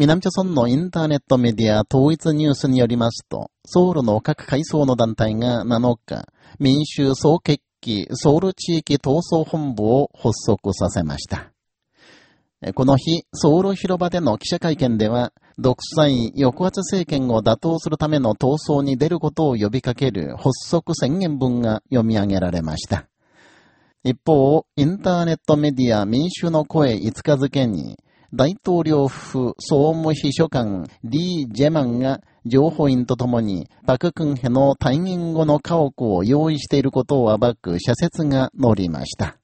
南朝村のインターネットメディア統一ニュースによりますと、ソウルの各階層の団体が7日、民衆総決起ソウル地域闘争本部を発足させました。この日、ソウル広場での記者会見では、独裁、抑圧政権を打倒するための闘争に出ることを呼びかける発足宣言文が読み上げられました。一方、インターネットメディア民主の声5日付に、大統領府総務秘書官リー・ジェマンが情報員と共にパククンヘの退任後の家屋を用意していることを暴く社説が載りました。